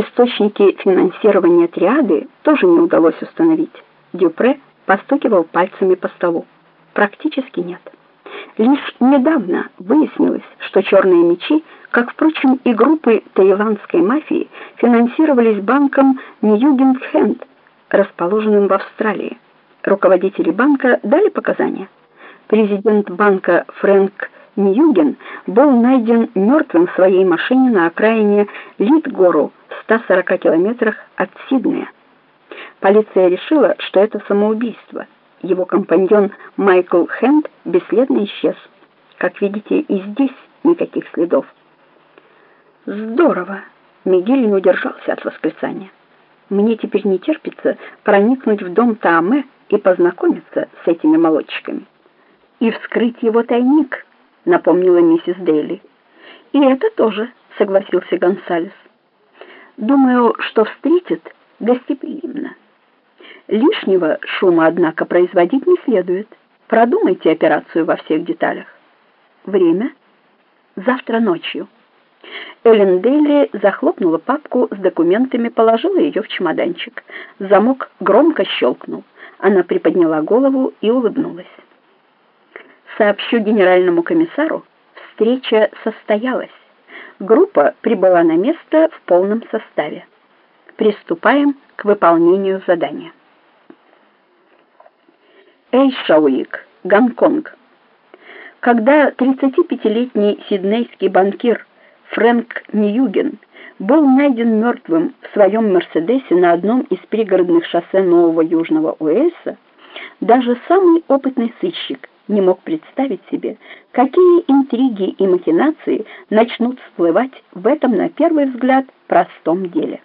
Источники финансирования триады тоже не удалось установить. Дюпре постукивал пальцами по столу. Практически нет. Лишь недавно выяснилось, что черные мечи, как, впрочем, и группы таиландской мафии, финансировались банком Ньюгент-Хенд, расположенным в Австралии. Руководители банка дали показания. Президент банка Фрэнк Ньюген был найден мертвым в своей машине на окраине Литгору, 140 километрах от Сиднея. Полиция решила, что это самоубийство. Его компаньон Майкл Хенд бесследно исчез. Как видите, и здесь никаких следов. Здорово! Мигель не удержался от восклицания. Мне теперь не терпится проникнуть в дом Тааме и познакомиться с этими молодчиками. И вскрыть его тайник, напомнила миссис Дейли. И это тоже, согласился Гонсалес. Думаю, что встретит гостеприимно. Лишнего шума, однако, производить не следует. Продумайте операцию во всех деталях. Время? Завтра ночью. Эллен Дейли захлопнула папку с документами, положила ее в чемоданчик. Замок громко щелкнул. Она приподняла голову и улыбнулась. Сообщу генеральному комиссару, встреча состоялась группа прибыла на место в полном составе. Приступаем к выполнению задания. Эйшауик, Гонконг. Когда 35-летний сиднейский банкир Фрэнк Ньюген был найден мертвым в своем Мерседесе на одном из пригородных шоссе Нового Южного Уэльса, даже самый опытный сыщик не мог представить себе, какие интриги и махинации начнут всплывать в этом, на первый взгляд, простом деле.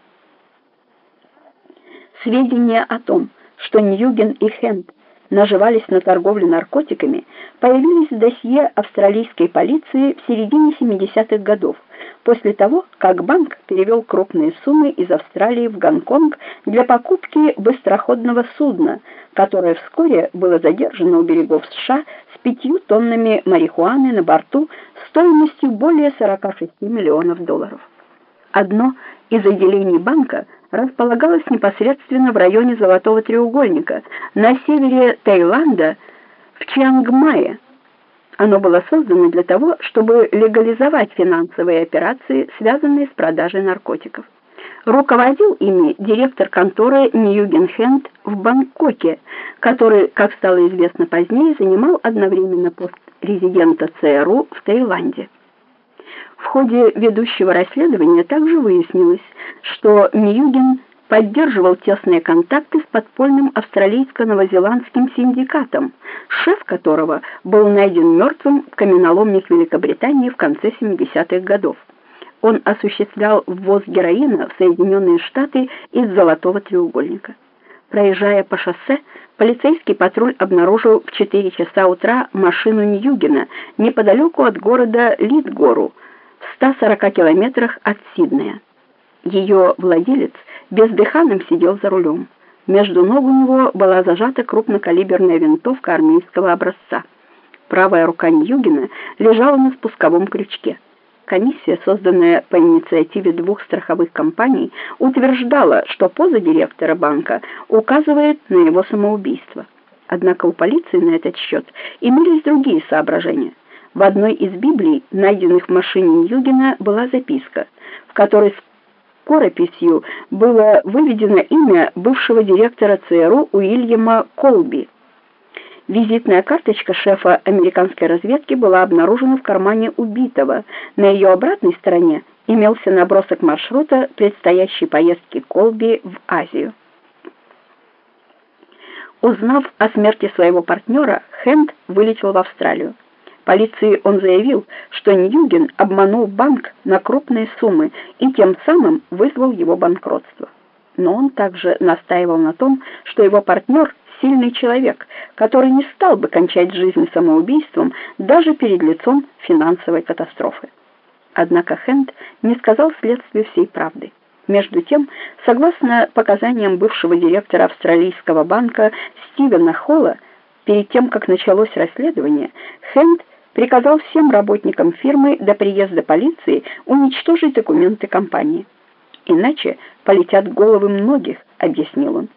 Сведения о том, что Ньюген и Хенд наживались на торговле наркотиками, появились в досье австралийской полиции в середине 70-х годов, после того, как банк перевел крупные суммы из Австралии в Гонконг для покупки быстроходного судна, которое вскоре было задержано у берегов США с пятью тоннами марихуаны на борту стоимостью более 46 миллионов долларов. Одно из отделений банка располагалось непосредственно в районе Золотого треугольника, на севере Таиланда, в Чиангмае. Оно было создано для того, чтобы легализовать финансовые операции, связанные с продажей наркотиков. Руководил ими директор конторы Ньюгенхенд в Бангкоке, который, как стало известно позднее, занимал одновременно пост резидента ЦРУ в Таиланде. В ходе ведущего расследования также выяснилось, что Ньюген поддерживал тесные контакты с подпольным австралийско-новозеландским синдикатом, шеф которого был найден мертвым в каменоломнях Великобритании в конце 70-х годов. Он осуществлял ввоз героина в Соединенные Штаты из Золотого треугольника. Проезжая по шоссе, полицейский патруль обнаружил в 4 часа утра машину Ньюгена неподалеку от города Литгору, в 140 километрах от Сиднея. Ее владелец бездыханным сидел за рулем. Между ног у него была зажата крупнокалиберная винтовка армейского образца. Правая рука Ньюгена лежала на спусковом крючке. Комиссия, созданная по инициативе двух страховых компаний, утверждала, что поза директора банка указывает на его самоубийство. Однако у полиции на этот счет имелись другие соображения. В одной из Библий, найденных в машине Ньюгена, была записка, в которой с корописью было выведено имя бывшего директора ЦРУ Уильяма Колби. Визитная карточка шефа американской разведки была обнаружена в кармане убитого. На ее обратной стороне имелся набросок маршрута предстоящей поездки Колби в Азию. Узнав о смерти своего партнера, Хенд вылетел в Австралию. Полиции он заявил, что Ньюген обманул банк на крупные суммы и тем самым вызвал его банкротство. Но он также настаивал на том, что его партнер сильный человек, который не стал бы кончать жизнь самоубийством даже перед лицом финансовой катастрофы. Однако Хенд не сказал следствию всей правды. Между тем, согласно показаниям бывшего директора австралийского банка Стивена Холла, перед тем, как началось расследование, Хенд приказал всем работникам фирмы до приезда полиции уничтожить документы компании. иначе полетят головы многих», — объяснил он.